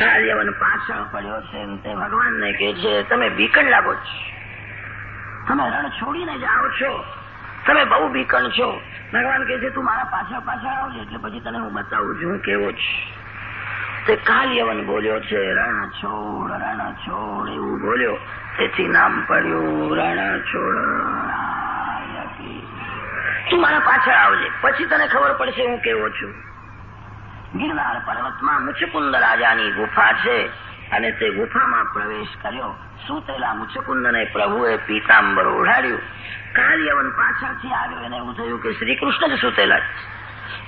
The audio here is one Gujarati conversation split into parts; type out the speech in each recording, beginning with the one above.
કાલ્યવન પાછળ પડ્યો છે તે ભગવાનને કે છે, તમે બીકણ લાગો છો. તમે રણ છોડીને જાઓ છો. તમે બહુ બીકણ છો. ભગવાન કે છે, તું મારા પાછળ પાછળ આવજે, એટલે પછી તને હું બતાવું છું કેવો છું. તે કાલ્યવન બોલ્યો છે, રણ છોડ રણ છોડ, એવું બોલ્યો. તેથી નામ પડ્યું, રણ છોડ તું મારા પાછળ આવજે, પછી તને ખબર પડશે હું કેવો છું. ગિરનાર પર્વતમાં મુચકુંદ રાજાની ગુફા છે અને તે ગુફામાં પ્રવેશ કર્યો. સૂતેલા મુચકુંદને પ્રભુએ પીતાંબર ઓઢાડ્યું. કાર્યવન પાછળથી આવ્યો. એને એવું થયું કે શ્રી કૃષ્ણ જ સૂતેલા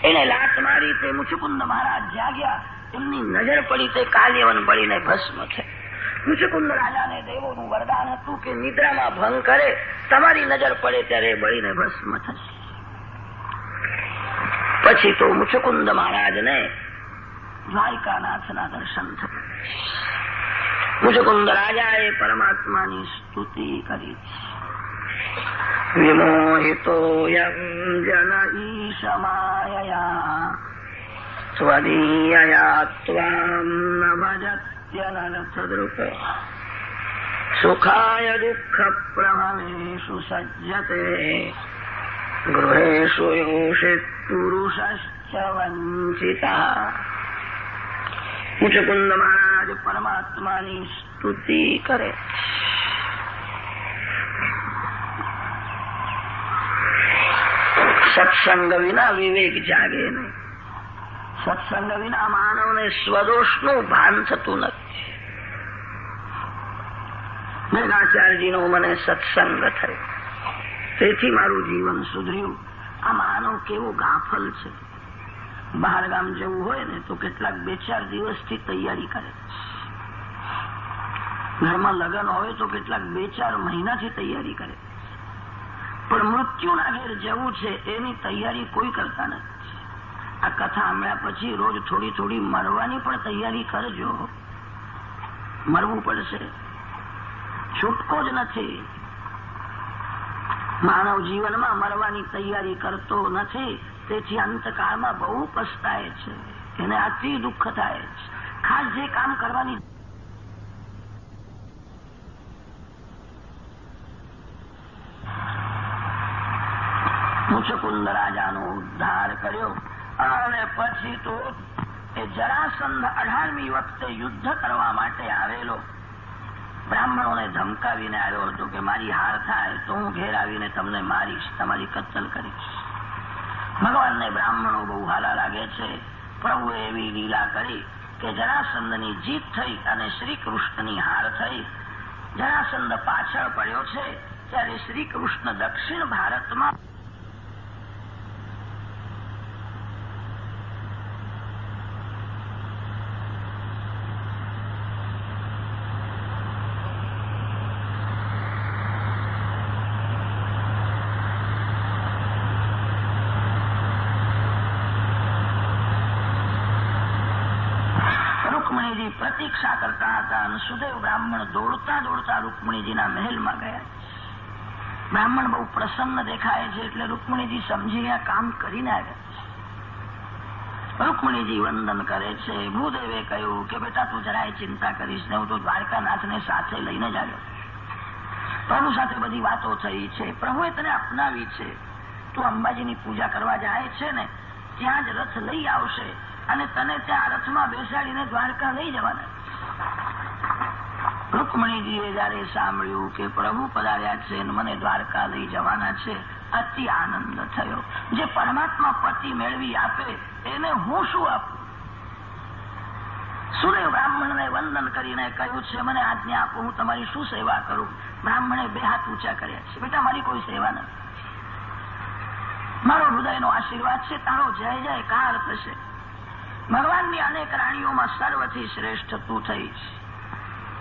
એને લાત મારી તે મુચકુંદ મહારાજ જાગ્યા. એમની નજર પડી તે કાલ્યવન પડીને ભસ્મ છે મુચકુંદ રાજાને દેવોનું વરદાન હતું કે નિદ્રામાં ભંગ કરે. તમારી નજર પડે ત્યારે બળીને ભસ્મ થશે. પછી તો મુચકુંદ મહારાજને દ્વારકાનાથના દર્શન થયા મુચકુંદ રાજાએ પરમાત્માની સ્તુતિ કરી. વિમોહિતો જન ઈશમાયયા સ્વદીયયા ત્વામ ન ભજત્યનર્થદૃક સુખાય દુઃખ પ્રભવેષુ સજ્જતે યોષિત પુરુષશ્ચ વંચિતા મુચકુંદ મહારાજ પરમાત્માની સ્તુતિ કરે સત્સંગ વિના વિવેક જાગે નહીં સત્સંગ વિના માનવને સ્વદોષનું ભાન થતું નથી મેઘાચાર્યજીનો મને સત્સંગ થયો તેથી મારું જીવન સુધર્યું. આ માનવ કેવો ગાફલ છે. બહાર ગામ જવું હોય ને તો કેટલાક બે ચાર દિવસથી તૈયારી કરે ઘરમાં લગ્ન હોય તો કેટલાક બે ચાર મહિનાથી તૈયારી કરે પણ મૃત્યુના ઘેર જવું છે એની તૈયારી કોઈ કરતા નથી. આ કથા હમણાં પછી રોજ થોડી થોડી મરવાની પણ તૈયારી કરજો. મરવું પડશે. છૂટકો જ નથી. માનવ જીવનમાં મરવાની તૈયારી કરતો નથી. તેથી અંતકાળમાં બહુ પસ્તાય છે. એને અતિ દુઃખ થાય છે. ખાસ જે કામ કરવાની મુચકુંદ રાજાનો ઉદ્ધાર કર્યો. અને પછી તો એ જરાસંધ અઢારમી વખતે યુદ્ધ કરવા માટે આવેલો. બ્રાહ્મણોને ધમકાવીને આવ્યો હતો કે મારી હાર થાય તો હું ઘેર આવીને તમને મારીશ, તમારી કત્તલ કરીશ ભગવાનને બ્રાહ્મણો બહુ હાલા લાગે છે. પ્રભુએ એવી લીલા કરી કે જરાસંદની જીત થઈ અને શ્રી કૃષ્ણની હાર થઈ. જરાસંદ પાછળ પડ્યો છે, ત્યારે શ્રી કૃષ્ણ દક્ષિણ ભારતમાં રૂકમણીજી પ્રતીક્ષા કરતા હતા સુદેવ બ્રાહ્મણ દોડતા દોડતા રૂકમણીજીના મહેલમાં ગયા. બ્રાહ્મણ બહુ પ્રસન્ન દેખાય છે એટલે રૂકમણીજી સમજી ગયા, કામ કરીને આવ્યા. રૂકમણીજી વંદન કરે છે, ભૂદેવે કહ્યું કે, બેટા, તું જરાય ચિંતા કરીશ ને હું તો દ્વારકાનાથને સાથે લઈને જ આવ્યો. પ્રભુ સાથે બધી વાતો થઈ છે. પ્રભુએ તને અપનાવી છે. તું અંબાજીની પૂજા કરવા જાય છે ને, ત્યાં જ રથ લઈ આવશે અને તને ત્યાં રથમાં બેસાડીને દ્વારકા લઈ જવાના. રૂકમણીજીએ જયારે સાંભળ્યું કે પ્રભુ પધાર્યા છે અને મને દ્વારકા લઈ જવાના છે, અતિ આનંદ થયો. જે પરમાત્મા પતિ મેળવી આપે, એને હું શું આપું? સુરે બ્રાહ્મણને વંદન કરીને કહ્યું છે, મને આજ્ઞા આપો, હું તમારી શું સેવા કરું? બ્રાહ્મણે બે હાથ ઊંચા કર્યા છે, બેટા, મારી કોઈ સેવા નથી. મારો હૃદયનો આશીર્વાદ છે, તારો જય જયકાર થશે. ભગવાનની અનેક રાણીઓમાં સર્વથી શ્રેષ્ઠ તું થઈશ.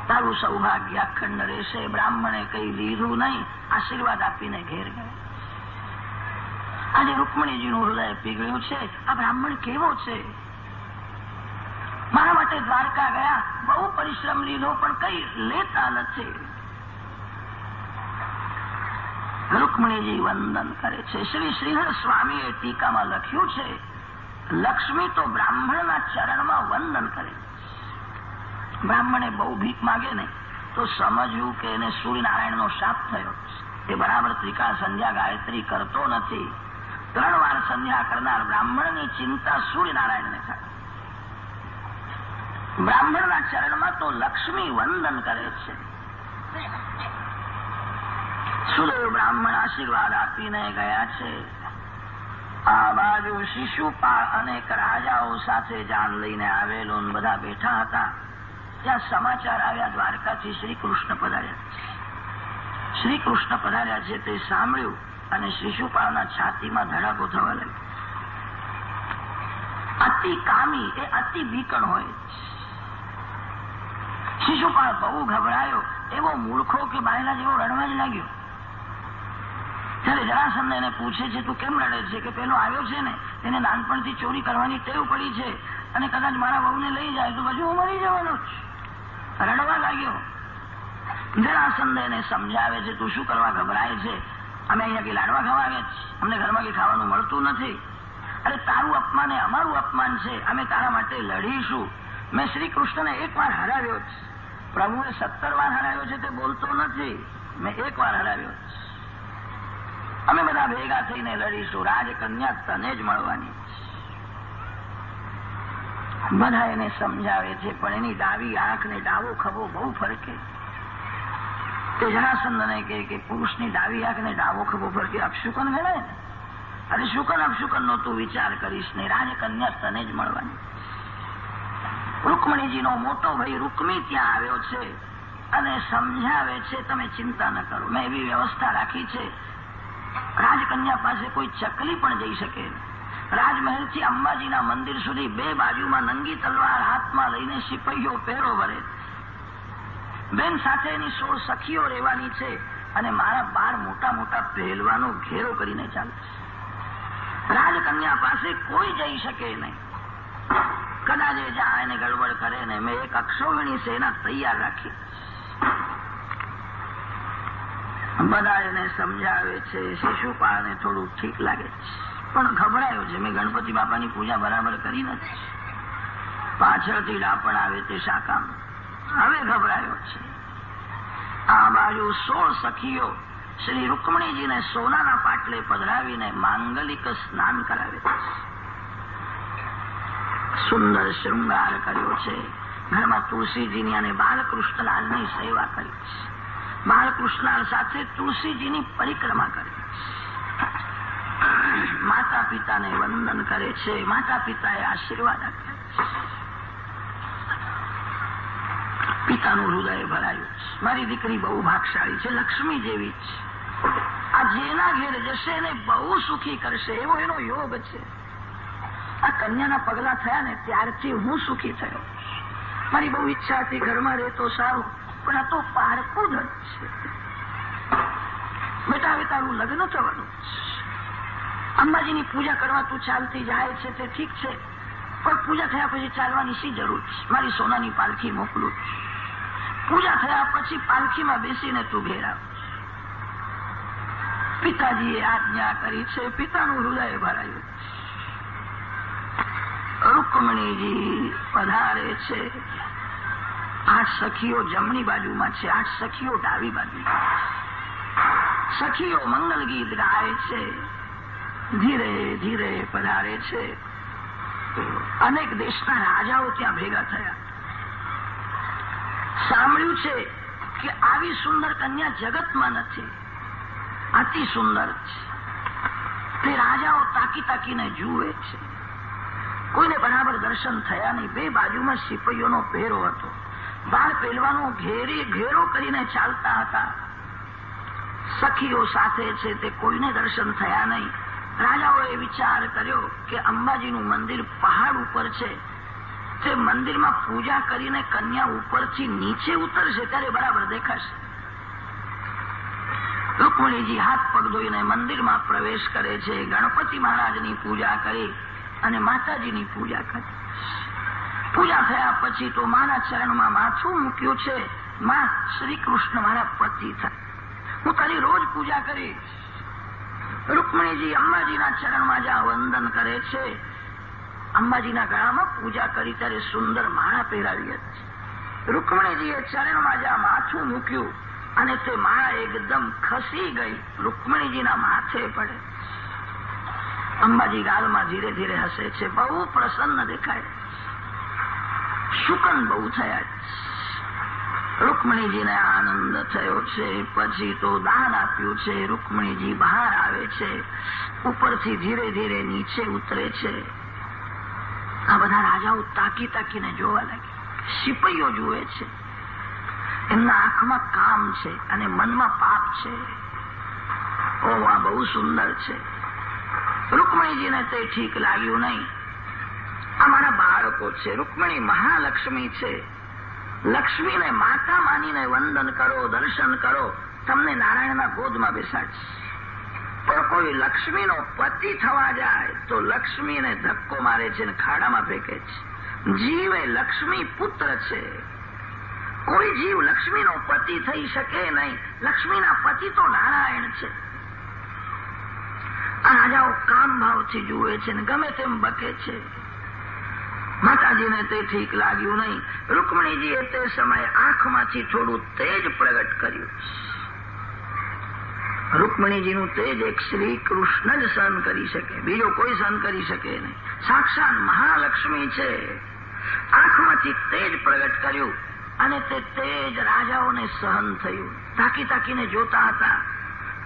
તારું સૌભાગ્ય અખંડ રહેશે. બ્રાહ્મણે કઈ લીધું નહીં. આશીર્વાદ આપીને ઘેર ગયા. આજે રૂકમણીજીનું હૃદય પીગળ્યું છે. આ બ્રાહ્મણ કેવો છે? મારા માટે દ્વારકા ગયા. બહુ પરિશ્રમ લીધો, પણ કઈ લેતા નથી. રૂકમણીજી વંદન કરે છે. શ્રી શ્રીહર સ્વામીએ ટીકામાં લખ્યું છે, લક્ષ્મી તો બ્રાહ્મણના ચરણમાં વંદન કરે બ્રાહ્મણે બહુ ભીખ માગે ને, તો સમજવું કે એને સૂર્યનારાયણનો શાપ થયો એ બરાબર ત્રિકાળ સંધ્યા ગાયત્રી કરતો નથી. ત્રણ વાર સંધ્યા કરનાર બ્રાહ્મણની ચિંતા સૂર્યનારાયણને થાય. બ્રાહ્મણના ચરણમાં તો લક્ષ્મી વંદન કરે છે. સુદેવ બ્રાહ્મણ આશીર્વાદ આપીને ગયા છે. આ બાજુ શિશુપાળ અનેક રાજાઓ સાથે જાન લઈને આવેલો બધા બેઠા હતા. ત્યાં સમાચાર આવ્યા દ્વારકાથી શ્રી કૃષ્ણ પધાર્યા. શ્રી કૃષ્ણ પધાર્યા છે તે સાંભળ્યું અને શિશુપાળના છાતીમાં ધડાકો થવા લાગ્યો. અતિ કામી એ અતિ બીકણ હોય. શિશુપાળ બહુ ગભરાયો, એવો મૂર્ખો કે બાયલા જેવો રડવા જ લાગ્યો. ત્યારે જરાસંદ એને પૂછે છે, તું કેમ રડે છે? કે પેલો આવ્યો છે ને, એને નાનપણથી ચોરી કરવાની ટેવ પડી છે અને કદાચ મારા વહુને લઈ જાય તો પછી હું મરી જવાનો જ રડવા લાગ્યો. જરાસંધ એને સમજાવે છે, તું શું કરવા ગભરાય છે? અમે અહીંયા કઈ લાડવા ખાવા આવ્યા છીએ અમને ઘરમાં કઈ ખાવાનું મળતું નથી. અરે, તારું અપમાન એ અમારું અપમાન છે. અમે તારા માટે લડીશું. મેં શ્રી કૃષ્ણને એક વાર હરાવ્યો છે પ્રભુએ સત્તર વાર હરાવ્યો છે, તે બોલતો નથી. મેં એક વાર હરાવ્યો છે અમે બધા ભેગા થઈને લડીશું. રાજકન્યા તને જ મળવાની. બધા એને સમજાવે છે, પણ એની ડાવી આંખ ને ડાવો ખભો બહુ ફરકે. તે જરાસંદને કહે કે પુરુષની ડાવી આંખ ને ડાવો ખભો ફરકે. અપશુકન ગણાય ને? અરે શુકન અપશુકન નો તું વિચાર કરીશ ને. રાજકન્યા તને જ મળવાની. રૂકમણીજીનો મોટો ભાઈ રૂકમી ત્યાં આવ્યો છે અને સમજાવે છે, તમે ચિંતા ન કરો. મેં એવી વ્યવસ્થા રાખી છે. રાજકન્યા પાસે કોઈ ચકલી પણ જઈ શકે. રાજમહેલથી અંબાજીના મંદિર સુધી બે બાજુમાં નંગી તલવાર હાથમાં લઈને સિપાહીઓ પહેરો ભરે. બેન સાથે એની સોળ સખીઓ રહેવાની છે અને મારા બાર મોટા મોટા પહેલવાનો ઘેરો કરીને ચાલે રાજકન્યા પાસે કોઈ જઈ શકે નહીં. કદાચ એ જાય ને ગડબડ કરે ને મેં એક અક્ષોહિણી સેના તૈયાર રાખી. બધા એને સમજાવે છે, શિશુપાળને થોડું ઠીક લાગે છે. પણ ગભરાયો છે. મેં ગણપતિ બાપાની પૂજા બરાબર કરી નથી. પાછળથી ડાપણ આવે તે શાકામ. હવે ગભરાયો છે. આ બાજુ સોળ સખીઓ શ્રી રૂકમણીજીને સોનાના પાટલે પધરાવીને માંગલિક સ્નાન કરાવે સુંદર શૃંગાર કર્યો છે. ઘરમાં તુલસીજીની અને બાલકૃષ્ણલાલની સેવા કરી છે. બાલકૃષ્ણલાલ સાથે તુલસીજીની પરિક્રમા કરી માતા પિતાને વંદન કરે છે. માતા પિતાએ આશીર્વાદ આપ્યા પિતાનું હૃદય ભરાયું છે. મારી દીકરી બહુ ભાગશાળી છે, લક્ષ્મી જેવી છે. આ જેના ઘેર જશે એને બહુ સુખી કરશે, એવો એનો યોગ છે. આ કન્યાના પગલા થયા ને ત્યારથી હું સુખી થયો મારી બહુ ઈચ્છા હતી ઘરમાં રહેતો સારું, પણ આ તો પારકું જ છે. બેટા, હવે તારું લગ્ન થવાનું અંબાજીની પૂજા કરવા તું ચાલતી જાય છે તે ઠીક છે, પણ પૂજા થયા પછી ચાલવાની શી જરૂર મારી સોનાની પાલખી મોકલું પૂજા થયા પછી પાલખીમાં બેસીને તું ઘેર પિતાજીએ આજ્ઞા કરી છે, પિતાનું હૃદય ભરાયું. રૂકમણીજી પધારે છે. આઠ સખીઓ જમણી બાજુમાં છે આઠ સખીઓ ડાબી બાજુ સખીઓ મંગલ ગીત ગાય છે. ધીરે ધીરે પધારે છે. અનેક દેશના રાજાઓ ત્યાં ભેગા થયા. સાંભળ્યું છે કે આવી સુંદર કન્યા જગતમાં નથી. અતિ સુંદર છે. તે રાજાઓ તાકી તાકીને જુએ છે. કોઈને બરાબર દર્શન થયા નહીં. બે બાજુમાં સિપાહીઓનો પહેરો હતો. બાળ પહેલવાનો ઘેરી ઘેરો કરીને ચાલતા હતા. સખીઓ સાથે છે તે કોઈને દર્શન થયા નહીં. રાજાઓએ વિચાર કર્યો કે અંબાજીનું મંદિર પહાડ ઉપર છે. તે મંદિરમાં પૂજા કરીને કન્યા ઉપરથી નીચે ઉતરશે ત્યારે બરાબર દેખાશે. રૂકમણીજી હાથ પગ ધોઈને મંદિરમાં પ્રવેશ કરે છે. ગણપતિ મહારાજની પૂજા કરી અને માતાજીની પૂજા કરી. પૂજા થયા પછી તો મારા ચરણમાં માથું મૂક્યું છે. માં શ્રી કૃષ્ણ મારા પતિ થાય. હું તારી રોજ પૂજા કરીશ. રૂકમણીજી અંબાજીના ચરણમાં જ્યાં વંદન કરે છે. અંબાજીના ગળામાં પૂજા કરી ત્યારે સુંદર માળા પહેરાવી હતી. રૂકમણીજીએ ચરણમાં જ્યાં માથું મૂક્યું અને તે માળા એકદમ ખસી ગઈ. રૂકમણીજીના માથે પડે. અંબાજી ગાલમાં ધીરે ધીરે હસે છે. બહુ પ્રસન્ન દેખાય. શુકન બહુ થયા રૂકમણીજીને આનંદ થયો છે. પછી તો દાન આપ્યું છે. રૂકમણીજી બહાર આવે છે. ઉપરથી ધીરે ધીરે નીચે ઉતરે છે. આ બધા રાજાઓ તાકી તાકીને જોવા લાગે સિપાઈઓ જુએ છે. એમના આંખમાં કામ છે અને મનમાં પાપ છે. ઓ આ બહુ સુંદર છે. રૂકમણીજીને તે ઠીક લાગ્યું નહીં. આ મારા બાળકો છે. રૂકમણી મહાલક્ષ્મી છે. લક્ષ્મીને માતા માનીને વંદન કરો, દર્શન કરો, તમને નારાયણના ગોદમાં બેસાડશે. પણ કોઈ લક્ષ્મીનો પતિ થવા જાય તો લક્ષ્મીને ધક્કો મારે છે ને ખાડામાં ફેંકે છે. જીવ એ લક્ષ્મી પુત્ર છે. કોઈ જીવ લક્ષ્મીનો પતિ થઈ શકે નહીં. લક્ષ્મીના પતિ તો નારાયણ છે. આ રાજાઓ કામ ભાવથી જુએ છે ને ગમે તેમ બકે છે. માતાજીને તે ઠીક લાગ્યું નહીં. રૂકમણીજીએ તે સમયે આંખમાંથી થોડું તેજ પ્રગટ કર્યું. રૂકમણીજીનું તેજ એક શ્રી કૃષ્ણ જ સહન કરી શકે. બીજો કોઈ સહન કરી શકે નહીં. સાક્ષાત મહાલક્ષ્મી છે. આંખમાંથી તેજ પ્રગટ કર્યું અને તે તેજ રાજાઓને સહન થયું. તાકી તાકીને જોતા હતા.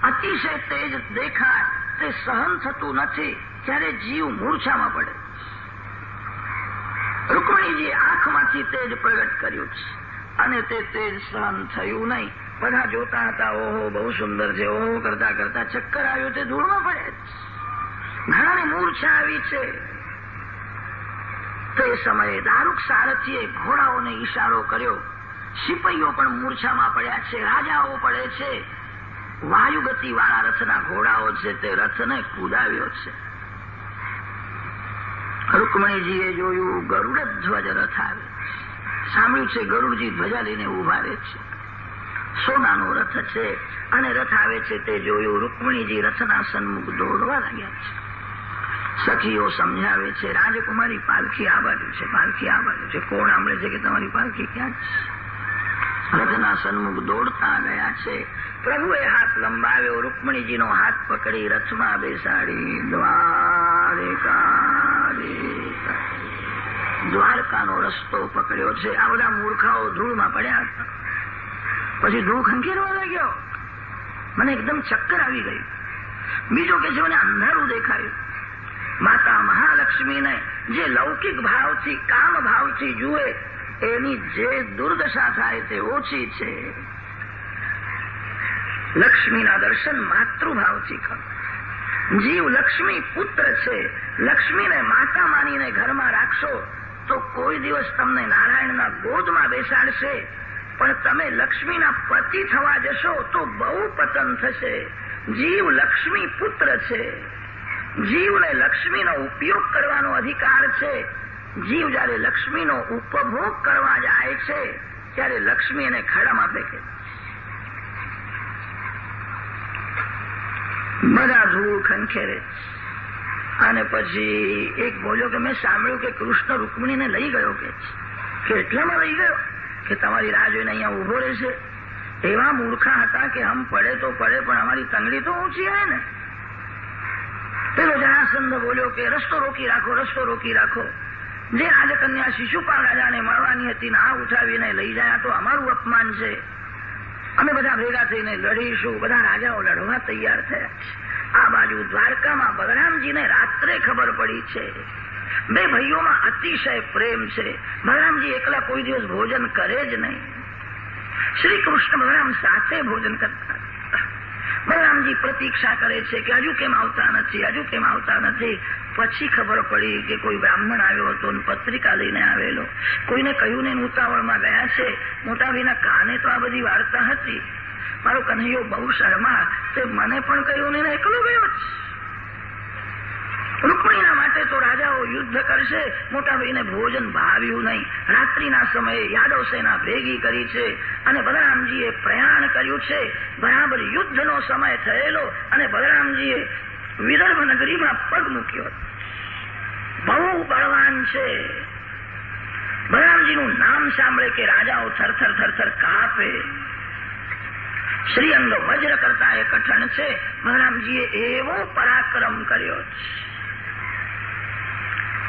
અતિશય તેજ દેખાય. તે સહન થતું નથી. ત્યારે જીવ મૂર્છામાં પડે. રૂકમણીજીએ આંખમાંથી તેજ પ્રગટ કર્યું છે. અને તે તેજ સહન થયું નહીં. બધા જોતા હતા, ઓહો, બહુ સુંદર છે, ઓહો, કરતા કરતા ચક્કર આવ્યું તે ધૂળમાં પડે ઘણાને મૂર્છા આવી છે. તે સમયે દારૂક સારથીએ ઘોડાઓને ઈશારો કર્યો. સિપાઈઓ પણ મૂર્છામાં પડ્યા છે, રાજાઓ પડે છે. વાયુગતિ વાળા રથના ઘોડાઓ છે તે રથને કુદાવ્યો છે. રૂકમણીજીએ જોયું, ગરુડ ધ્વજ રથ આવે સાંભળ્યું છે, ગરુડજી ધ્વજા લઈને ઊભા રહે છે. સોનાનો રથ છે અને રથ આવે છે તે જોયું રૂકમણીજી રથના સન્મુખ દોડવા લાગ્યા છે. સખીઓ સમજાવે છે, રાજકુમારી પાલખી આ છે, પાલખી આ છે. કોણ સાંભળે છે કે તમારી પાલખી ક્યાં છે? રથના સન્મુખ દોડતા ગયા છે પ્રભુએ હાથ લંબાવ્યો, રૂકમણીજીનો હાથ પકડી, રથમાં બેસાડી દ્વારિકા દ્વારકાનો રસ્તો પકડ્યો છે. આ બધા મૂર્ખાઓ ધૂળમાં પડ્યા પછી ધૂળ ખંખેરવા લાગ્યો. મને એકદમ ચક્કર આવી ગયું બીજો કે છે અંધારું દેખાયું. માતા મહાલક્ષ્મીને જે લૌકિક ભાવથી, કામ ભાવથી જુએ, એની જે દુર્દશા થાય તે ઓછી છે. લક્ષ્મીના દર્શન માતૃભાવથી કરો જીવ લક્ષ્મી પુત્ર છે, લક્ષ્મીને માતા માનીને ઘરમાં રાખશો તો કોઈ દિવસ તમને નારાયણના ગોદમાં બેસાડશે. પણ તમે લક્ષ્મીના પતિ થવા જશો તો બહુ પતન થશે. જીવ લક્ષ્મી પુત્ર છે. જીવને લક્ષ્મીનો ઉપયોગ કરવાનો અધિકાર છે. જીવ જયારે લક્ષ્મીનો ઉપભોગ કરવા જાય છે, ત્યારે લક્ષ્મી એને ખાડામાં ફેંકે. બધા ધૂળ ખંખેરે. અને પછી એક બોલ્યો કે, મેં સાંભળ્યું કે કૃષ્ણ રૂકમણીને લઈ ગયો કે એટલામાં લઈ ગયો? કે તમારી રાહ જોઈને અહીંયા ઊભો રહેશે? એવા મૂર્ખા હતા કે હમ પડે તો પડે, પણ અમારી તંગડી તો ઊંચી આવે ને. પેલો જણાસંધ બોલ્યો કે, રસ્તો રોકી રાખો, રસ્તો રોકી રાખો. જે રાજકન્યા શિશુપાલ રાજાને મળવાની હતી ને આ ઉઠાવીને લઈ જાય તો અમારું અપમાન છે. અમે બધા ભેગા થઈને લડીશું. બધા રાજાઓ લડવા તૈયાર થયા છે. આ બાજુ દ્વારકામાં બલરામજીને રાત્રે ખબર પડી છે. બે ભાઈઓમાં અતિશય પ્રેમ છે. બલરામજી એકલા કોઈ દિવસ ભોજન કરે જ નહીં. શ્રી કૃષ્ણ બલરામ સાથે ભોજન કરતા બલરામજી પ્રતીક્ષા કરે છે કે હજુ કેમ આવતા નથી, હજુ કેમ આવતા નથી? પછી ખબર પડી કે કોઈ બ્રાહ્મણ આવ્યો હતો ને પત્રિકા લઈને આવેલો. કોઈને કહ્યું ને ઉતાવળમાં ગયા છે. મોટાભાઈના કાને તો આ બધી વાર્તા હતી. મારો કન્હૈયો બહુ શર્મા તે મને પણ કહ્યું ને, એકલો ગયો છે રૂકમણીના માટે તો રાજાઓ યુદ્ધ કરશે. મોટા ભાઈને ભોજન ભાવ્યું નહીં. રાત્રિના સમયે યાદવ સેના ભેગી કરી છે અને બલરામજીએ પ્રયાણ કર્યું છે. બરાબર યુદ્ધનો સમય થયેલો અને બલરામજીએ વિદર્ભ નગરીમાં પગ મૂક્યો. બહુ બળવાન છે. બલરામજીનું નામ સાંભળે કે રાજાઓ થરથર થરથર કાપે. શ્રીઅંગ વજ્ર કરતા એ કઠણ છે. બલરામજીએ એવો પરાક્રમ કર્યો છે.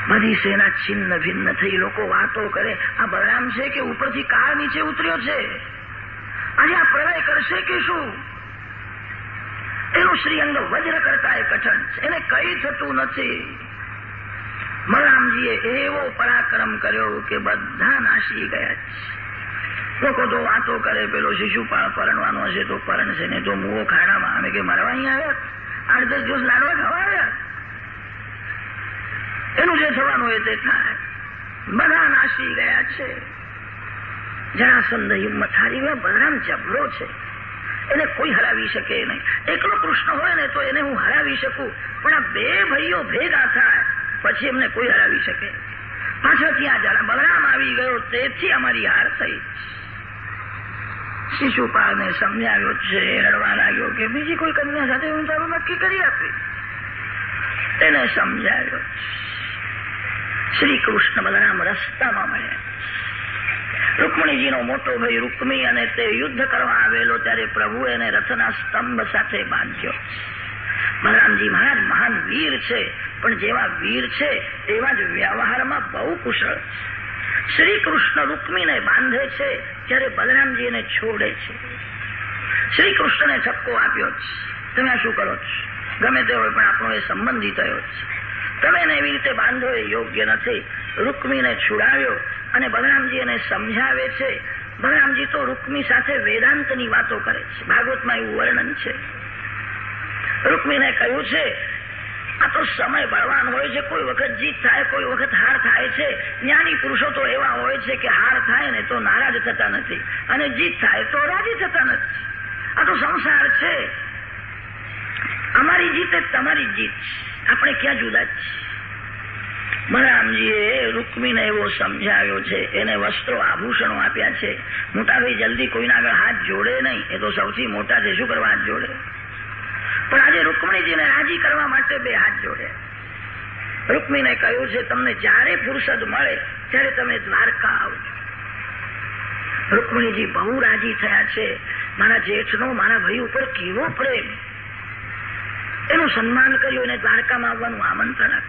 બધી સેના છિન્ન ભિન્ન થઈ લોકો વાતો કરે. આ બલરામ છે કે ઉપરથી કાર નીચે ઉતર્યો છે? આજે આ પ્રલય કરશે કે શું? એનું શ્રીઅંગ વજ્ર કરતા એ કઠણ છે. એને કઈ થતું નથી. બલરામજીએ એવો પરાક્રમ કર્યો કે બધા નાસી ગયા છે. લોકો તો વાતો કરે, પેલો શિશુપાળ પરણવાનો હશે તો પરણશે ને તો મુવો ખાડામાં. અમે કે, મરવા અહીં આવ્યા? આઠ દસ દિવસ લાડવા ખાવા આવ્યા? એનું જે થવાનું એ તે થાય બધા નાસી ગયા છે. જરાસંધ હિંમત હારી ગયા બલરામ જબરો છે. એને કોઈ હરાવી શકે નહીં. એકલો કૃષ્ણ હોય ને તો એને હું હરાવી શકું. પણ આ બે ભાઈઓ ભેગા થાય, પછી એમને કોઈ હરાવી શકે. પાછળથી આ જરા બલરામ આવી ગયો, તેથી અમારી હાર થઈ. શિશુપાલને સમજાવ્યો છે રડવા લાગ્યો કે બીજી કોઈ કન્યા સાથે હું તારું નક્કી કરી આપી એને સમજાવ્યો. શ્રી કૃષ્ણ બલરામ રસ્તામાં મળ્યા રૂકમણીજીનો મોટો ભાઈ રૂકમી અને તે યુદ્ધ કરવા આવેલો ત્યારે પ્રભુ એને રથના સ્તંભ સાથે બાંધ્યો. બલરામજી, મહારાજ, મહાન વીર છે, પણ જેવા વીર છે, તેવા જ વ્યવહારમાં બહુ કુશળ. શ્રી કૃષ્ણ રૂકમીને બાંધે છે, ત્યારે બલરામજી એને છોડે છે. શ્રી કૃષ્ણને ઠપકો આપ્યો તમે શું કરો છો? ગમે તે હોય પણ આપણો એ સંબંધી થયો છે. તમે એને એવી રીતે બાંધો એ યોગ્ય નથી. રૂકમીને છુડાવ્યો અને બલરામજી એને સમજાવે છે. બલરામજી તો રૂકમી સાથે વેદાંતની વાતો કરે છે. ભાગવતમાં એવું વર્ણન છે. રૂકમીને કહ્યું છે, આ તો સમય બળવાન હોય છે. કોઈ વખત જીત થાય, કોઈ વખત હાર થાય છે. જ્ઞાની પુરુષો તો એવા હોય છે કે હાર થાય ને તો નારાજ થતા નથી. અને જીત થાય તો રાજી થતા નથી. આ તો સંસાર છે. અમારી જીત તમારી જીત આપણે ક્યાં જુદા જ બલરામજીએ રૂકમીને એવો સમજાવ્યો છે, એને વસ્ત્રો આભૂષણો આપ્યા છે. મોટા ભાઈ જલ્દી કોઈના આગળ હાથ જોડે નહીં. એ તો સૌથી મોટા છે. શું કરવા હાથ જોડે? પણ આજે રૂકમણીજીને રાજી કરવા માટે બે હાથ જોડે. રૂકમીને કહ્યું છે, તમને જ્યારે ફુરસદ મળે, ત્યારે તમે દ્વારકા આવજો. રૂકમણીજી બહુ રાજી થયા છે. મારા જેઠનો, મારા ભાઈ ઉપર કેવો પ્રેમ. એનું સન્માન કર્યું એને દ્વારકામાં આવવાનું આમંત્રણ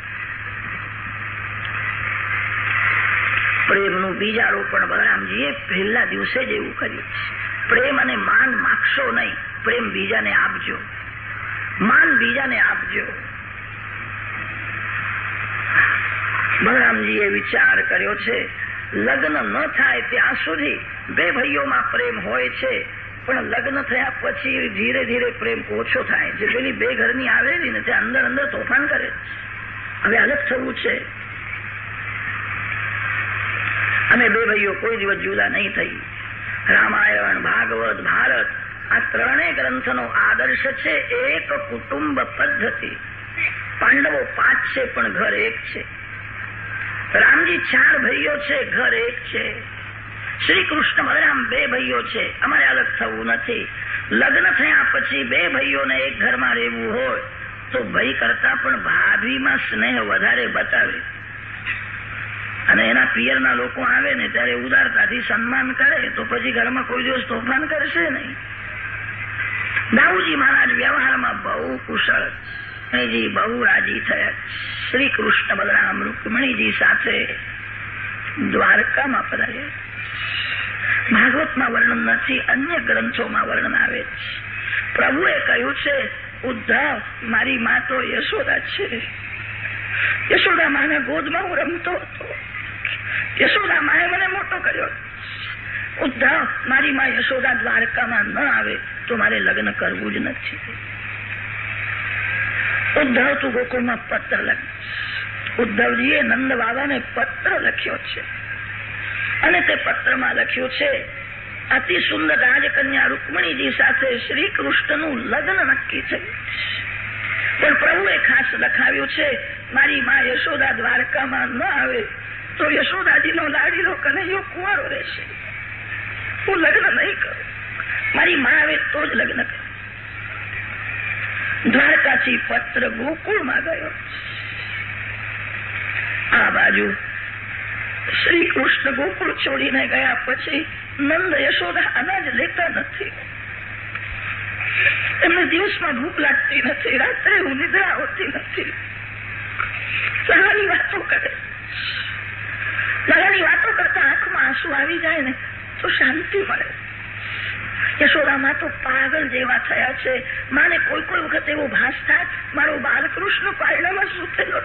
પ્રેમનું બીજારોપણ બલરામજીએ પહેલા દિવસે જ એવું કર્યું પ્રેમ અને માન માગશો નહીં, પ્રેમ બીજાને આપજો. માન બીજાને આપજો. બલરામજીએ વિચાર કર્યો છે, લગ્ન ન થાય ત્યાં સુધી બે ભાઈઓમાં પ્રેમ હોય છે. પણ લગ્ન થયા પછી ધીરે ધીરે પ્રેમ ઓછો થાય. જે પેલી બે ઘરની આવેલી ને તે અંદર અંદર તોફાન કરે. હવે અલગ થવું છે. અમે બે ભાઈઓ કોઈ દિવસ જુદા નહીં થઈ. રામાયણ, ભાગવત, ભારત, આ ત્રણેય ગ્રંથનો આદર્શ છે, એક કુટુંબ પદ્ધતિ. પાંડવો પાંચ છે, પણ ઘર એક છે. રામજી ચાર ભાઈઓ છે, ઘર એક છે. શ્રી કૃષ્ણ બલરામ બે ભાઈઓ છે. અમારે અલગ થવું નથી લગ્ન થયા પછી બે ભાઈઓને એક ઘરમાં રહેવું હોય તો ભાઈ કરતા પણ ભાભીમાં સ્નેહ વધારે બતાવે. અને એના પિયરના લોકો આવે ને ત્યારે ઉદારતાથી સન્માન કરે, તો પછી ઘરમાં કોઈ દિવસ તોફાન કરશે નહીં. દાઉજી મહારાજ વ્યવહારમાં બહુ કુશળ અહીંજી બહુ રાજી થયા. શ્રી કૃષ્ણ બલરામ રૂકમણીજી સાથે દ્વારકામાં પધાર્યા. ભાગવતમાં વર્ણન નથી અન્ય ગ્રંથોમાં વર્ણન આવે છે. પ્રભુએ કહ્યું છે, ઉદ્ધવ, મારી મા તો યશોદા છે. યશોદા માના ગોદમાં હું રમતો હતો. યશોદા માએ મને મોટો કર્યો. ઉદ્ધવ, મારી માં યશોદા દ્વારકામાં ન આવે તો મારે લગ્ન કરવું જ નથી. ઉદ્ધવ, તું ગોકુળમાં પત્ર લખ. ઉદ્ધવજીએ નંદ બાબાને પત્ર લખ્યો છે. અને તે પત્રમાં લખ્યું છે, અતિ સુંદર રાજકન્યા રૂકમણીજી સાથે શ્રી કૃષ્ણનું લગ્ન નક્કી થયું પણ પ્રભુએ ખાસ લખાવ્યું છે, મારી માં યશોદા દ્વારકામાં ન આવે, તો યશોદાજીનો લાડીલો કનૈયો કુંવારો રહેશે. હું લગ્ન નહીં કરું. મારી માં આવે તો જ લગ્ન કરું. દ્વારકાથી પત્ર ગોકુળમાં ગયો. આ બાજુ શ્રી કૃષ્ણ ગોકુળ છોડીને ગયા પછી નંદ યશોદા અનાજ લેતા નથી. એમને દિવસમાં ભૂખ લાગતી નથી, રાત્રે હું નિદ્રા આવતી નથી. લાલાની વાતો કરે. નાની વાતો કરતા આંખમાં આંસુ આવી જાય ને તો શાંતિ મળે. યશોદામાં તો પાગલ જેવા થયા છે. માને કોઈ કોઈ વખત એવો ભાસ થાય, મારો બાલકૃષ્ણ પાયણામાં સૂતેલો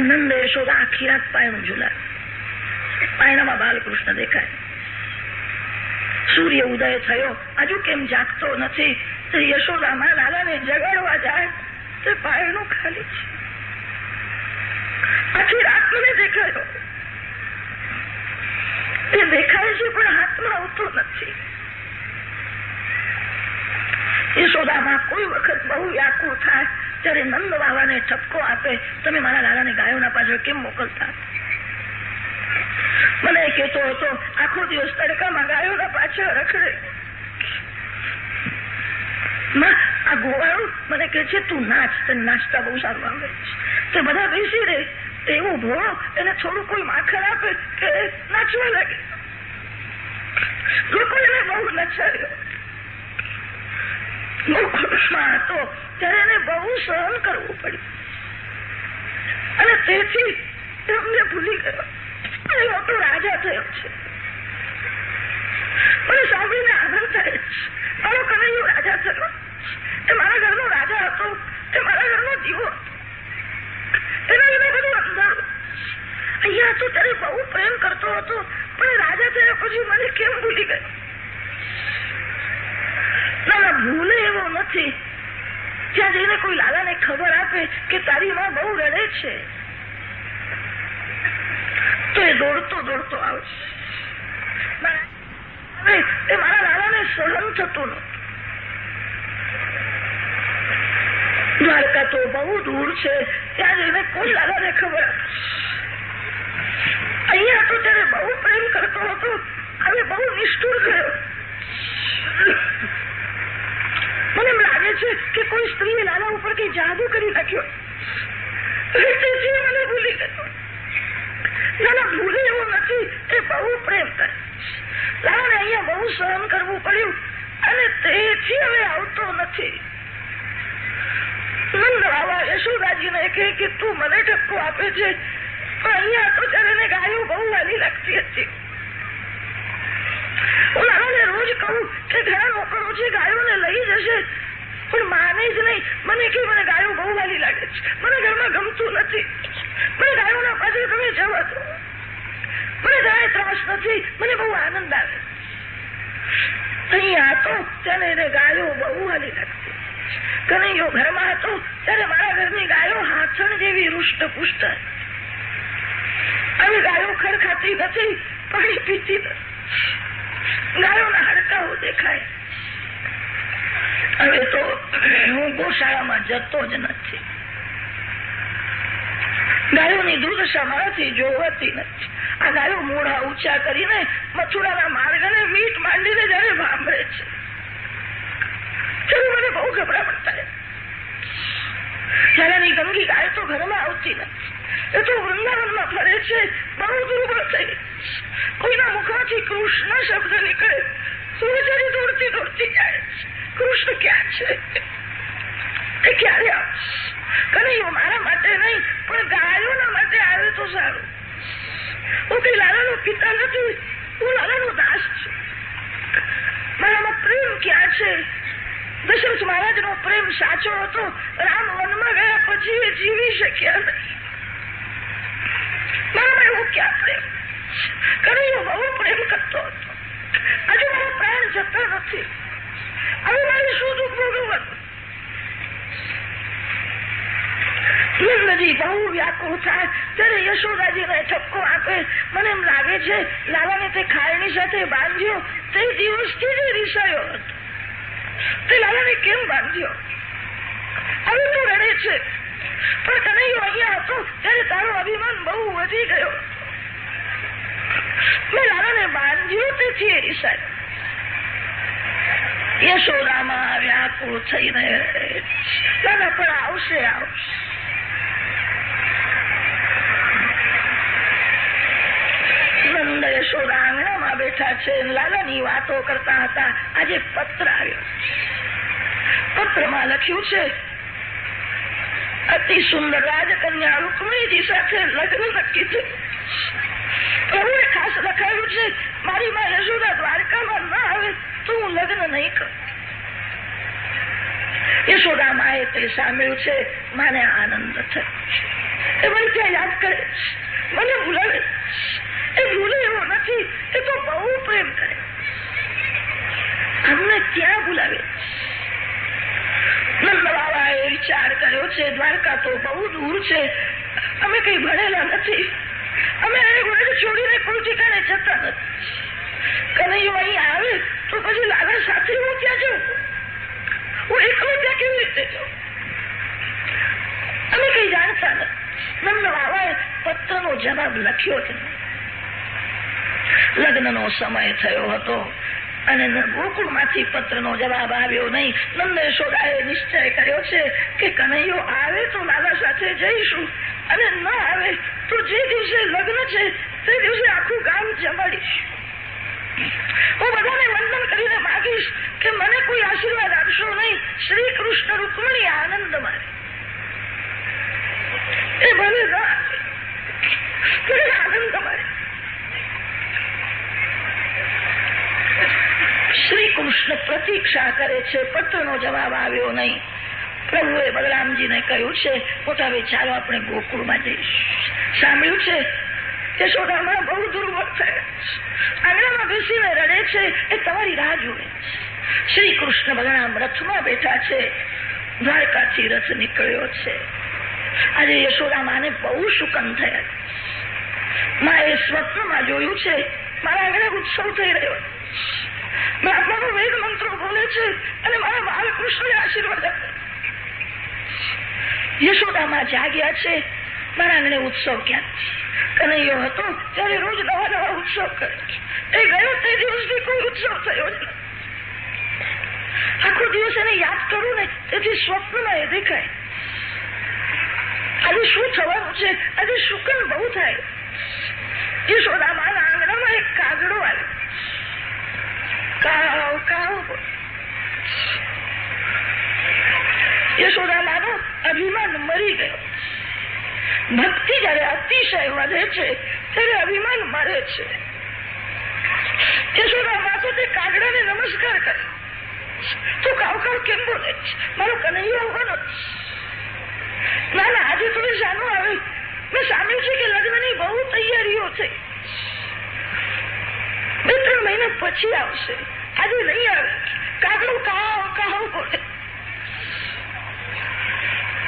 નંદ યશોદા આખી રાત પાયણું ઝુલાય પાયણામાં બાલકૃષ્ણ દેખાય સૂર્ય ઉદય થયો હજુ કેમ જાગતો નથી યશોદામાં લાલાને જગાડવા જાય તો પાયણું ખાલી છે આખી રાત મને દેખાયો એ દેખાય છે પણ હાથમાં આવતો નથી યશોદામાં કોઈ વખત બહુ વ્યાકુળ થાય ત્યારે નંદ બાબાને ઠપકો આપે. તમે મારા લાલાને ગાયોના પાછળ કેમ મોકલતા? મને કહેતો હતો, આખો દિવસ તડકામાં ગાયોના પાછળ રખડે. આ ગોવાળું મને કે છે, તું નાચ, તને નાચતા બહુ સારું આવડે છે. તે બધા બેસી રહે. એવું ભોળો એને થોડું કોઈ માખણ આપે કે નાચવા લાગે. લોકો એને બહુ નચાયો. બહુ ખુશમાં હતો. ત્યારે એને બહુ સહન કરવું પડ્યું. અને તેથી એમને ભૂલી ગયો. અને રાજા થયો છે. મને સાંભળીને આનંદ થાય મારો કનૈયો રાજા થયો. એ મારા ઘરનો રાજા હતો. એ મારા ઘરનો દીવો એના વિના બધું અંધારું. અહીંયા તો ત્યારે બહુ પ્રેમ કરતો હતો. પણ રાજા થયા પછી મને કેમ ભૂલી ગયો? ના ભૂલે એવો નથી. ત્યાં જઈને કોઈ લાલાને ખબર આપે કે તારી માં બહુ રડે છે? તો એ દોડતો દોડતો આવશે. એ મારા લાલાને સહન થતું નતું દ્વારકા તો બહુ દૂર છે. ત્યાં જઈને કોઈ લાલાને ખબર અહીંયા તો ત્યારે બહુ પ્રેમ કરતો હતો, હવે બહુ નિષ્ઠુર ગયો મને લાગે છે કે કોઈ સ્ત્રીએ લાલા ઉપર કઈ જાદુ કરી નાખ્યો. મને ભૂલી ગયો. લાલા ભૂલે એવું નથી એ બહુ પ્રેમ કરે. લાલાને અહીંયા બહુ સહન કરવું પડ્યું અને તેથી હવે આવતો નથી. નંદ બાબા યશોદાજીને કહે કે તું મને ઠપકો આપે છે, પણ અહીંયા તો ત્યારે ગાયો બહુ વાલી લાગતી હતી. હું લાલાને રોજ કહું કે ઘણા નોકરો છે ગાયોને લઈ જશે. પણ માને જ નહીં. મને કે મને ગાયો બહુ વાલી લાગે છે. મને ઘરમાં ગમતું નથી. મને ગાયોના પાછળ તમે જવા દો. મને જરાય ત્રાસ નથી. મને બહુ આનંદ આવે. અહીંયા હતો ત્યારે એને ગાયો બહુ વાલી લાગતી. કનૈયો ઘરમાં હતો ત્યારે મારા ઘરની ગાયો હાથણ જેવી રુષ્ટ પુષ્ટ. અને ગાયો ખરખાતી નથી પાણી પીતી નથી ગાયોના હડકાઓ દેખાય. હવે તો હું ગોશાળામાં જતો જ નથી. ગાયોની દુર્દશા મારાથી જોવાતી નથી. આ ગાયો મોઢા ઊંચા કરીને મથુરાના માર્ગને મીટ માંડીને જયારે ભાંભળે છે. મને બહુ ગભરામણ થાય. જયાની ગંગી ગાય તો ઘરમાં આવતી નથી. એ તો વૃંદાવનમાં ફરે છે. બહુ દુર્બળ થઈ કોઈના મુખમાંથી કૃષ્ણ શબ્દ નીકળે. સુરચરી દોડતી દોડતી જાય કૃષ્ણ ક્યાં છે? એ ક્યારે આવશે? કનૈયો મારા માટે નહીં, પણ ગાયોના માટે આવે તો સારું. હું કઈ લાલાનો પિતા નથી, હું લાલાનો દાસ છું. મારામાં પ્રેમ ક્યાં છે? દશરથ મહારાજ નો પ્રેમ સાચો હતો. રામ વનમાં ગયા પછી એ જીવી શક્યા નહીં. મારામાં એવું ક્યાં પ્રેમ? કનૈયો બહુ પ્રેમ કરતો હતો. હજુ મારો પ્રાણ જતો નથી. હવે મારે શું દુઃખ ભોગવવાનું? નંદજી બહુ વ્યાકુળ થાય. ત્યારે યશોદાજીને ઠપકો આપે. મને એમ લાગે છે, લાલાને તે ખાયણી સાથે બાંધ્યો. તે દિવસથી જ રીસાયો હતો? તે લાલાને કેમ બાંધ્યો? હવે તો રડે છે. પણ કનૈયો અહીંયા હતો ત્યારે તારો અભિમાન બહુ વધી ગયો. મેં લાલાને બાંધ્યો તેથી એ સાહેબ. યશોદામાં વ્યાકુળ થઈને. લાલા, પણ આવશે આવશે. નંદ યશોદા આંગણામાં બેઠા છે. લાલાની વાતો કરતા હતા. આજે પત્ર આવ્યો. પત્રમાં લખ્યું છે અતિ સુંદર રાજકન્યા રૂકમણીજી સાથે લગ્ન નક્કી થયું. પ્રભુએ ખાસ લખાયું છે, મારી માં યશોદા દ્વારકામાં ના આવે તો હું લગ્ન નહીં કરું. યશોદા માએ તે સાંભળ્યું છે, માને આનંદ થયો. એ મને ત્યાં યાદ કરે મને ભૂલાવે એ ભૂલે એવો નથી, એ તો બહુ પ્રેમ કરે. અમને ત્યાં ભૂલાવે નંદબાબાએ વિચાર કર્યો છે, દ્વારકા તો બહુ દૂર છે. અમે કઈ ભણેલા નથી. અમે છોડીને કોઈ ઠેકાણે જતા નથી. કનૈયો અહીં આવે તો પછી લાલા સાથે હું ત્યાં જઉં? હું એકલો ત્યાં કેવી રીતે જઉં? અમે કઈ જાણતા નથી. નંદ બાબાએ પત્રનો જવાબ લખ્યો છે લગ્નનો સમય થયો હતો. અને ગોકુળમાંથી પત્રનો જવાબ આવ્યો નહીં. નંદ યશોદાએ નિશ્ચય કર્યો છે કે કનૈયો આવે તો લાલા સાથે જઈશું. અને ન આવે તો જે દિવસે લગ્ન છે, તે દિવસે આખું ગામ જમાડીશ. હું બધાને વંદન કરીને માગીશ કે મને કોઈ આશીર્વાદ આપશો નહીં. શ્રી કૃષ્ણ રૂકમણી આનંદ મારે. એ ભલે ના આનંદ મારે. શ્રી કૃષ્ણ પ્રતીક્ષા કરે છે, પત્રનો જવાબ આવ્યો નહીં. પ્રભુએ બલરામજીને કહ્યું છે મોટા ચાલો આપણે ગોકુળમાં જઈશું. સાંભળ્યું છે? યશોદામાં બહુ દુર્બળ થયા આંગણામાં બેસીને રડે છે, એ તમારી રાહ જોવે શ્રી કૃષ્ણ બલરામ રથમાં બેઠા છે. દ્વારકાથી રથ નીકળ્યો છે. આજે યશોદા માને બહુ સુકન થયા મા એ સ્વપ્નમાં જોયું છે, મારા આંગણે ઉત્સવ થઈ રહ્યો બ્રાહ્મણો વેદ મંત્રો બોલે છે અને મારા બાલકૃષ્ણને આશીર્વાદ આપે યશોદામાં જાગ્યા છે. મારા આંગણે ઉત્સવ ક્યાં કનૈયો હતો, ત્યારે રોજ નવા નવા ઉત્સવ કરે એ ગયો તે દિવસથી કોઈ ઉત્સવ થયો જ આખો દિવસ એને યાદ કરું ને, તેથી સ્વપ્નમાં એ દેખાય. આજે શું થવાનું છે? આજે શુકન બહુ થાય? યશોદા માના આંગણામાં એક કાગડો આવે યશોદા માનો અભિમાન મરી ગયો. ભક્તિ જયારે અતિશય વધે છે, ત્યારે અભિમાન મરે છે. યશોદા માતો તે કાગડાને નમસ્કાર કરે. તું કાવ કાવ કેમ બોલે મારો કનૈયો આવવાનો ના ના આજે થોડી શાનું આવે. મેં સાંભળ્યું છે કે લગ્નની બહુ તૈયારીઓ થઈ બે ત્રણ મહિના પછી આવશે. આજે નહીં આવે. કાગડું કાવ કાવ બોલે.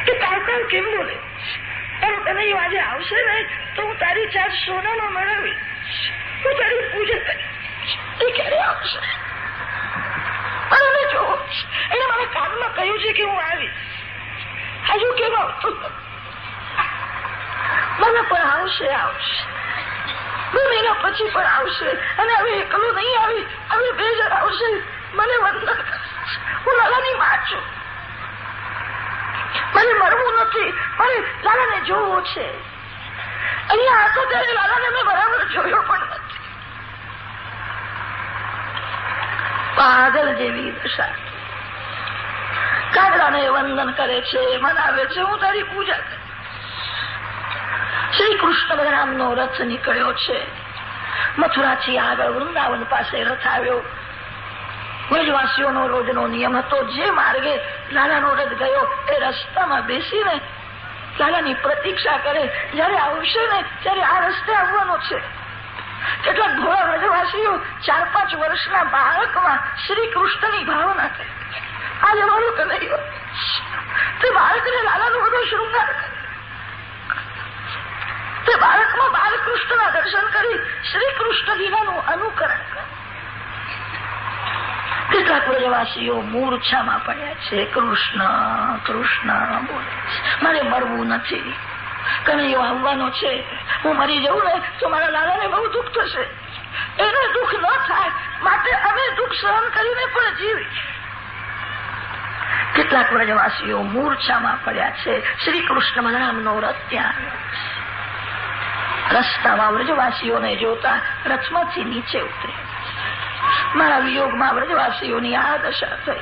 તું કાવ કાવ કેમ બોલે? તારો કનૈયો આજે આવશે ને, તો હું તારી ચાર સોનામાં મળાવી હું તારી પૂજા કરી એ ક્યારે આવશે? અને જો એને મને કાનમાં કહ્યું છે કે હું આવીશ. હજુ કેમ આવતું મને પણ આવશે આવશે. બે મહિના પછી પણ આવશે. અને હવે એકલું નહીં આવી, હવે બે જણ આવશે. મને વંદન હું લાલાની માં છું. મને મરવું નથી મને લાલાને જોવો છે. અહીંયા હતો ત્યારે લાલાને મેં બરાબર જોયો પણ નથી. પાગલ જેવી દશા. કાગડાને વંદન કરે છે, મનાવે છે, હું તારી પૂજા કરું. શ્રી કૃષ્ણ બલરામનો રથ નીકળ્યો છે. મથુરાથી આગળ વૃંદાવન પાસે રથ આવ્યો. વ્રજવાસીઓનો રોજનો નિયમ હતો, જે માર્ગે લાલાનો રથ ગયો, એ રસ્તામાં બેસીને લાલાની પ્રતીક્ષા કરે, જયારે આવશે ને, ત્યારે આ રસ્તે આવવાનો છે. કેટલાક ભોળા વ્રજવાસીઓ ચાર પાંચ વર્ષના બાળકમાં શ્રી કૃષ્ણની ભાવના કરે. આજે મારું કનૈયો તે બાળકને લાલાનો બધો શૃંગાર કરે. તે બાળકમાં બાલકૃષ્ણના દર્શન કરી શ્રી કૃષ્ણ લીલાનું અનુકરણ કરે. કેટલાક વ્રજવાસીઓ મૂર્છામાં પડ્યા છે. કૃષ્ણ કૃષ્ણ બોલે મારે મરવું નથી. કનૈયો આવવાનો છે. હું મરી જઉં ને તો મારા લાલાને બહુ દુઃખ થશે. એને દુઃખ ન થાય. માટે અમે દુઃખ સહન કરીને પણ જીવી કેટલાક વ્રજવાસીઓ મૂર્છામાં પડ્યા છે. શ્રી કૃષ્ણ બલરામનો રથ ત્યાં રસ્તામાં વ્રજવાસીઓને જોતા રથમાંથી નીચે ઉતરે. મારા વિયોગમાં વ્રજવાસીઓની આ દશા થઈ.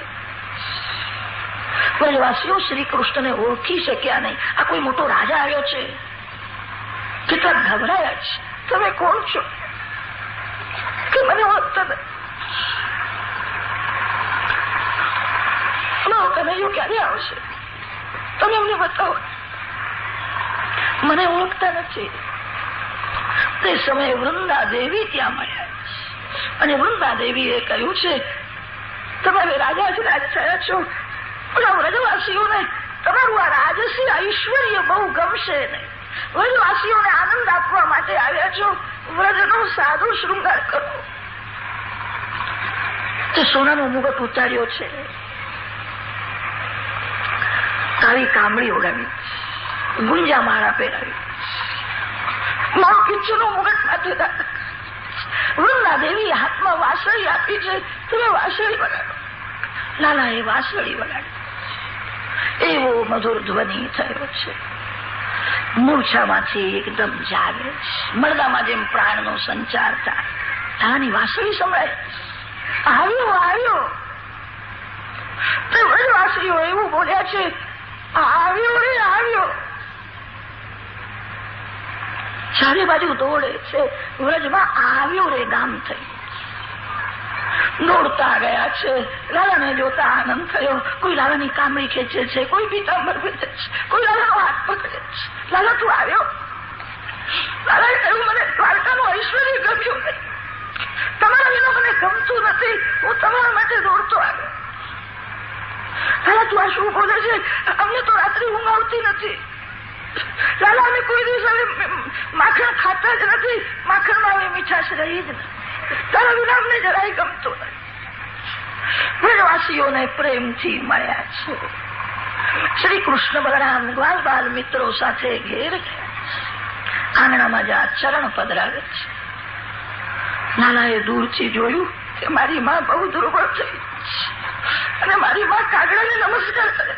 વ્રજવાસીઓ શ્રી કૃષ્ણને ઓળખી શક્યા નહીં. આ કોઈ મોટો રાજા આવ્યો છે? કેટલા ગભરાયા છે. તમે કોણ છો? કે મને ઓળખતા કનૈયો ક્યારે આવશે? તમે અમને બતાવો. મને ઓળખતા નથી. તે સમયે વૃંદા દેવી ત્યાં મળ્યા અને વૃંદા દેવીએ કહ્યું છે, તમારે રાજા જ રાજ થયા છો વ્રજવાસીઓને તમારું આ રાજસી ઐશ્વર્ય બહુ ગમશે નહીં. વ્રજવાસીઓને આનંદ આપવા માટે આવ્યા છો. વ્રજનો સાદો શૃંગાર કરો. તે સોનાનો મુગટ ઉતાર્યો છે. તારી કામળી ઓઢાવી ગુંજા માળા પહેરાવી. મારો કિચ્છુનો મુગટ માથે વૃંદા દેવી હાથમાં વાસળી આપી છે. તમે વાસળી વગાડો. લાલા એ વાસળી વગાડી એવો મધુર ધ્વનિ થયો છે. મૂર્છામાંથી એકદમ જાગે મરદામાં જેમ પ્રાણનો સંચાર થાય. તાની વાસળી સંભળાય. આવ્યો આવ્યો. તે વ્રજવાસીઓ એવું બોલ્યા છે, આવ્યો રે, આવ્યો. ચારે બાજુ દોડે છે. વ્રજમાં આવ્યો રે ગામ થઈ. દોડતા ગયા છે. લાલાને જોતા આનંદ થયો. કોઈ લાલાની કામળી ખેંચે છે, કોઈ પીતાંબર ખેંચે છે, કોઈ લાલાનો હાથ પકડે છે. લાલા, તું આવ્યો? લાલાએ કહ્યું, મને દ્વારકાનું ઐશ્વર્ય ગમ્યું નહીં. તમારા વિના મને ગમતું નથી. હું તમારા માટે દોડતો આવ્યો. લાલા, તું આ શું બોલે છે? અમને તો રાત્રે ઊંઘ આવતી નથી. લાલા, અમે કોઈ દિવસ હવે માખણ ખાતા જ નથી. માખણમાં હવે મીઠાશ રહી જ નથી. તારો વિના અમને જરાય ગમતો નથી. વ્રજવાસીઓને પ્રેમથી મળ્યા છો. શ્રી કૃષ્ણ બલરામ ગ્વાલ બાલ મિત્રો સાથે ઘેર આંગણામાં જા ચરણ પધરાવે છે. નાનાએ દૂરથી જોયું કે મારી માં બહુ દુર્બળ થઈ અને મારી માં કાગડાને નમસ્કાર કરે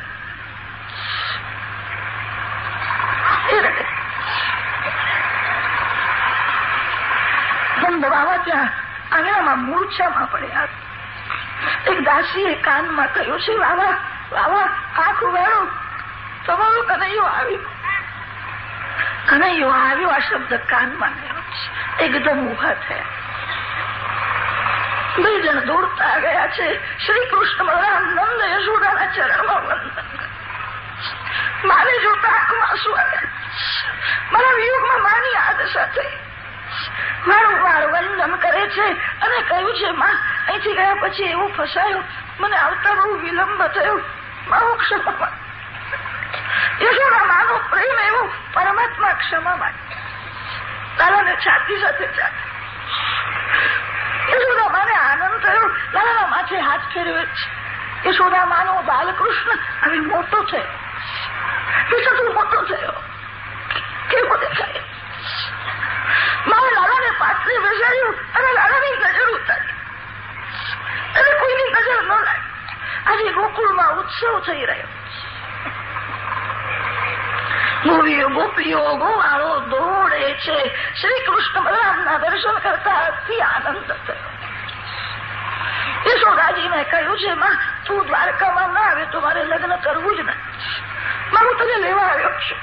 બાબા ત્યાં આંગણામાં મૂર્છામાં પડ્યા. એક દાસીએ કાનમાં કહ્યું છે વાવા વાવા, આંખ ઉગાડો તમારો કનૈયો આવ્યો. કનૈયો આવ્યો, આ શબ્દ કાનમાં એકદમ ઊભા થયા. બે જણ દોડતા ગયા છે. શ્રી કૃષ્ણ બલરામ નંદ યશોદાના ચરણમાં વંદન મારે જોતા આંખમાં શું આવે મારા વિયોગમાં માની આ દશા મારું વારંવાર વંદન કરે છે અને કહ્યું છે, માં, અહીંથી ગયા પછી એવું ફસાયું. મને આવતા બહુ વિલંબ થયો. મારો ક્ષમા યશોદા માનો પ્રેમ એવો પરમાત્મા ક્ષમા માટે દાદાને છાતી સાથે ચાલે યશોદા માને આનંદ થયો. દાદાના માથે હાથ ફેરવે છે. યશોદા માનો બાલકૃષ્ણ હવે મોટો થયો. તું મોટો થયો કેવો દેખાય મારે લાલાને પાછળ બેસાડ્યું અને લાલાની ગજર ઉતારી અને કોઈની ગજર ન લાગી આજે ગોકુળમાં ઉત્સવ થઈ રહ્યો ગોવીઓ ગોપીઓ ગોવાળો દોડે છે શ્રી કૃષ્ણ બલરામના દર્શન કરતા અતિ આનંદ થયો યશોદાજીને કહ્યું છે, માં, તું દ્વારકામાં ના આવે તો મારે લગ્ન કરવું જ નથી માં, હું તને લેવા આવ્યો છું.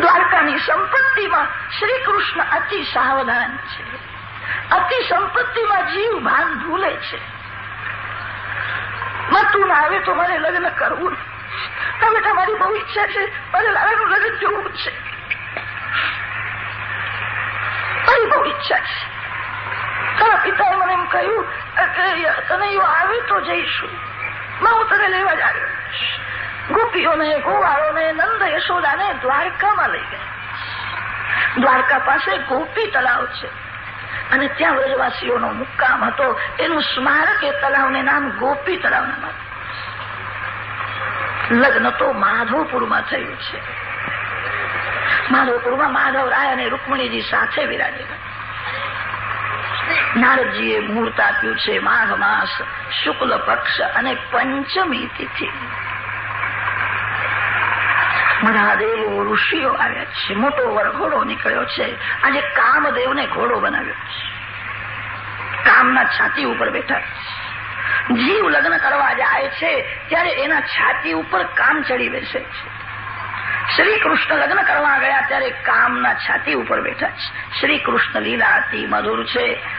દ્વારકાની સંપત્તિમાં શ્રી કૃષ્ણ અતિ સાવધાન છે. અતિ સંપત્તિમાં જીવ ભાન ભૂલે છે. તું ના આવે તો મારે લગ્ન કરવું હવે તમારી બહુ ઈચ્છા છે, મારે લાલાનું લગ્ન જોવું છે. મારી બહુ ઈચ્છા છે. તારા પિતાએ મને એમ કહ્યું કે તને એવું આવે તો જઈશું. માં હું તને લેવા જ ગોપીઓને, ગોવાળોને, નંદ યશોદાને દ્વારકામાં લઈ ગયા દ્વારકા પાસે ગોપી તલાવ છે. અને ત્યાં વ્રજવાસીઓનો મુક્કામ હતો. એનું સ્મારક એ તલાવને નામ ગોપી તલાવના નામ લગ્ન તો માધવપુરમાં થયું છે. માધવપુરમાં માધવરાય અને રૂકમણીજી સાથે વિરાજેલા. નારદજીએ મુહૂર્ત આપ્યું છે માઘ માસ, શુક્લ પક્ષ અને પંચમી તિથિ. મહાદેવો, ઋષિઓ આવ્યા છે, મોટો વરઘોડો નીકળ્યો છે, આજે કામદેવને ઘોડો બનાવ્યો છે. કામના છાતી ઉપર બેઠા જીવ લગ્ન કરવા જાય છે, ત્યારે એના છાતી ઉપર કામ ચડી બેસે છે. શ્રી કૃષ્ણ લગ્ન કરવા ગયા, ત્યારે કામના છાતી ઉપર બેઠા છે. શ્રી કૃષ્ણ લીલા અતિ મધુર છે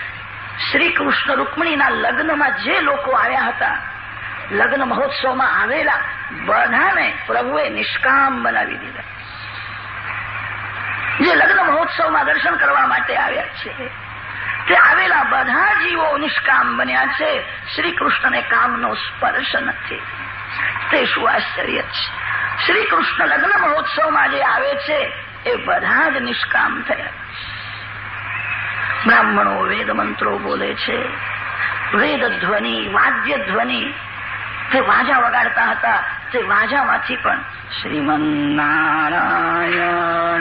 શ્રી કૃષ્ણ રૂકમણીના લગ્નમાં જે લોકો આવ્યા હતા, લગ્ન મહોત્સવમાં આવેલા બધાને પ્રભુએ નિષ્કામ બનાવી દીધા. જે લગ્ન મહોત્સવમાં દર્શન કરવા માટે આવ્યા છે, તે આવેલા બધા જીવો નિષ્કામ બન્યા છે શ્રી કૃષ્ણને કામનો સ્પર્શ નથી. તે શું આશ્ચર્ય છે? શ્રી કૃષ્ણ લગ્ન મહોત્સવમાં જે આવે છે, એ બધા જ નિષ્કામ થયા. બ્રાહ્મણો વેદ મંત્રો બોલે છે. વેદ ધ્વનિ વાદ્ય ધ્વનિ તે વાજા વગાડતા હતા, તે વાજામાંથી પણ Shriman Narayan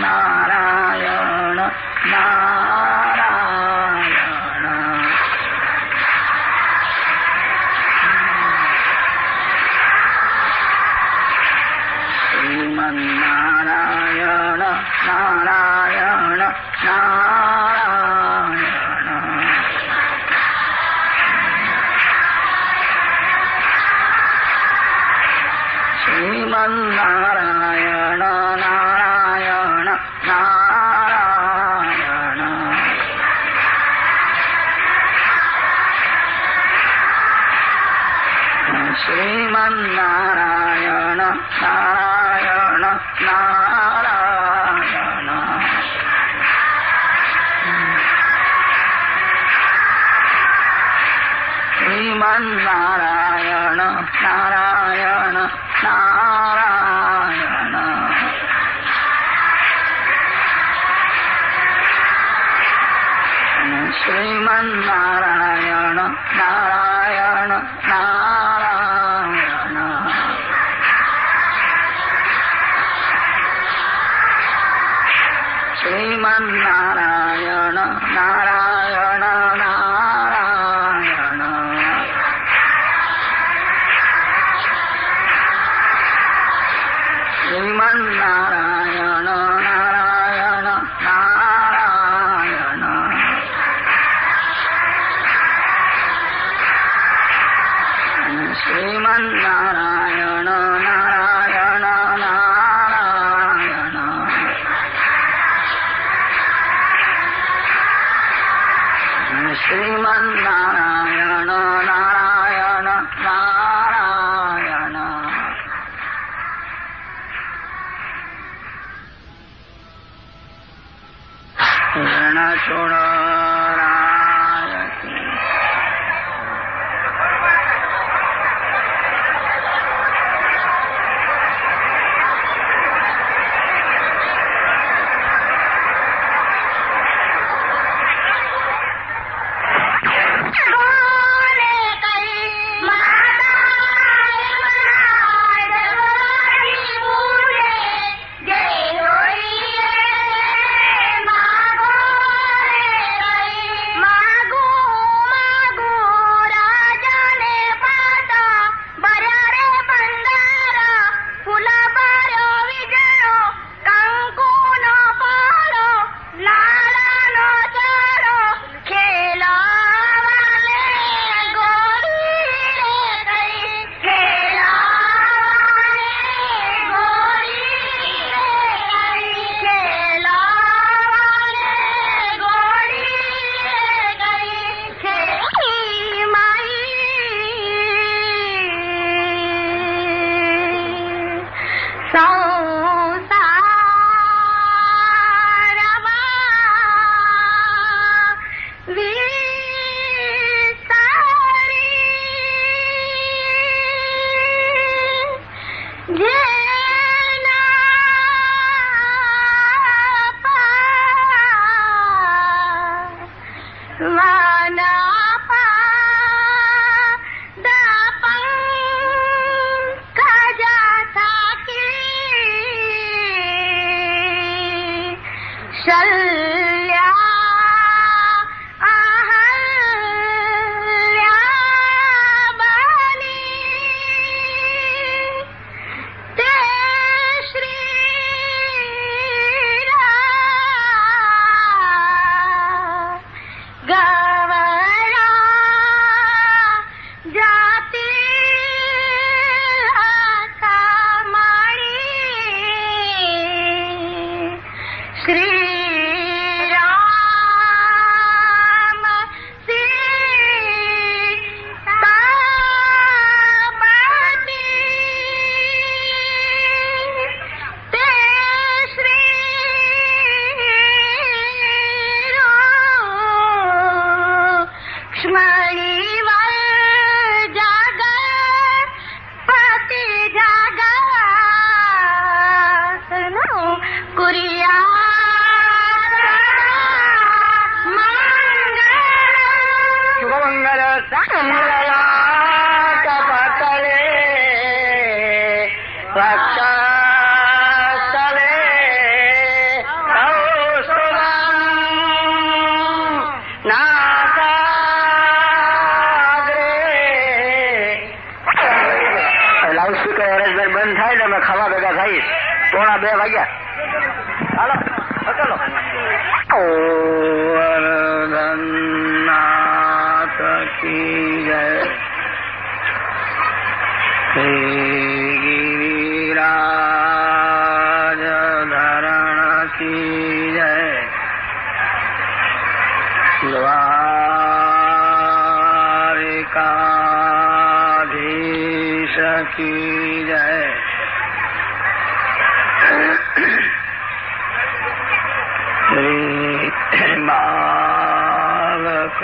Narayan. Narayan Shriman Narayan Narayan Narayan Shriman Narayan Narayan Narayan Shriman Narayan Narayan Narayan Shriman Narayan Narayan Narayan Narayan Narayan Narayan Come on now. વાગ્યા હાલો પકડો. ગોવર્ધનનાથ કી જય. ગિરિરાજ ધરણ કી જય. દ્વારિકાધીશ કી જય.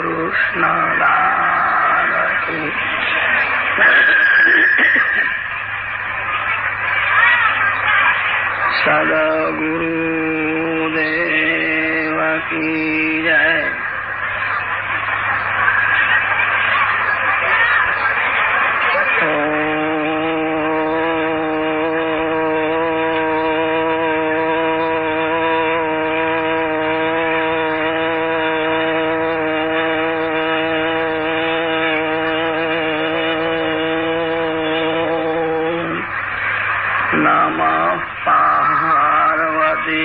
બાલકૃષ્ણ દાસ નમ પાર્વતી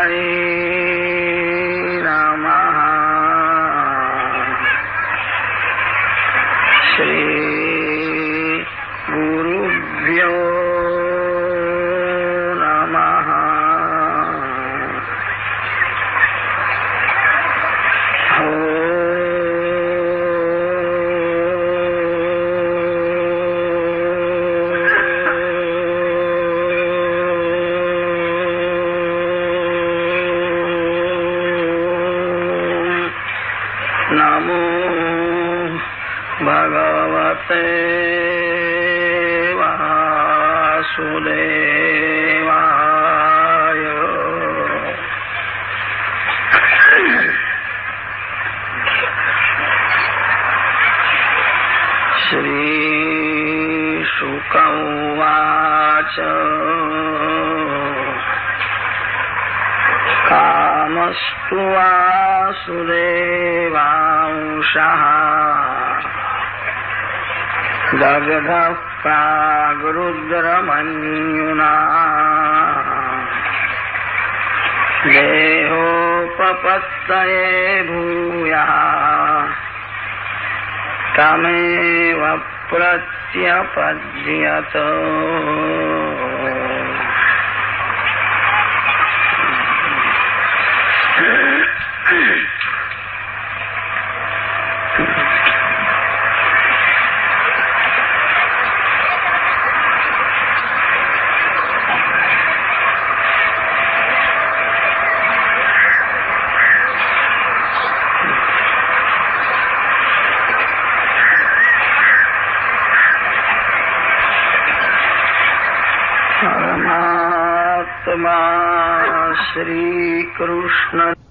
السعير વાસુદેવાય શ્રી શુકવાચ કામસ્તુ વાસુદેવાંશઃ प्रागरुद्रमन्युना देहोपपत्तये भूयः तमेव प्रत्यपद्यत પરમાત્મા શ્રી કૃષ્ણ